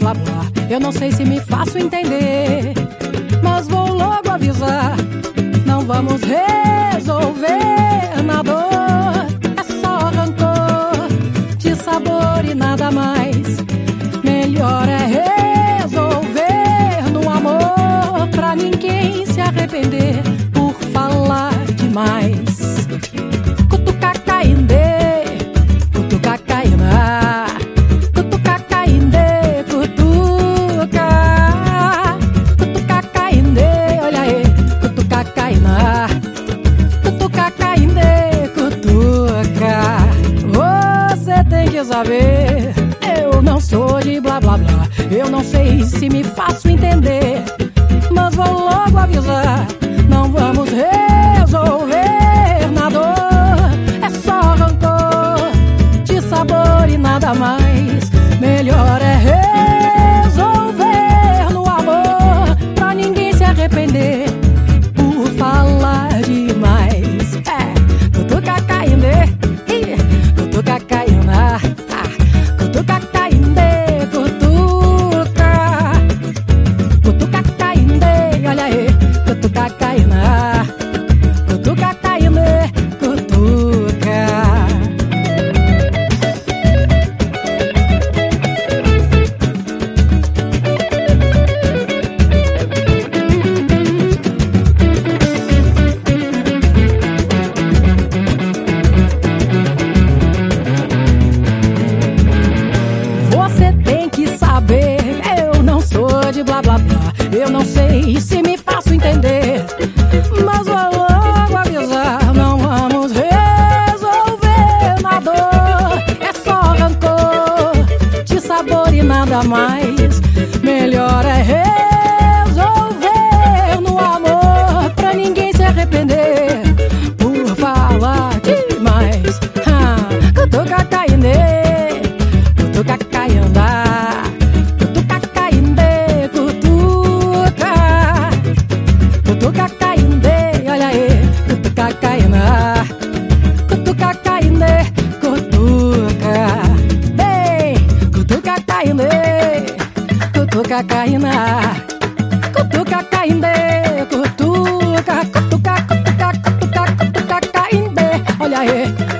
blá blá. Eu não sei se me faço entender, mas vou logo avisar. Não vamos resolver na dor, é só rancor de sabor e nada mais. Melhor é resolver saber. Eu não sou de blá blá blá. Eu não sei se me faço entender. Mas vou logo avisar. De blá blá blá. Eu não sei se me faço entender, mas vou logo avisar. Não vamos resolver na dor, é só rancor de sabor e nada mais. Melhor é resolver cutuca cainde, olha aí, cutuca caiana, cutuca. Cainde, cutuca, bem, cutuca cainde, cutuca caina, cutuca cainde, cutuca, cutuca, cutuca, cutuca, cutuca olha aí.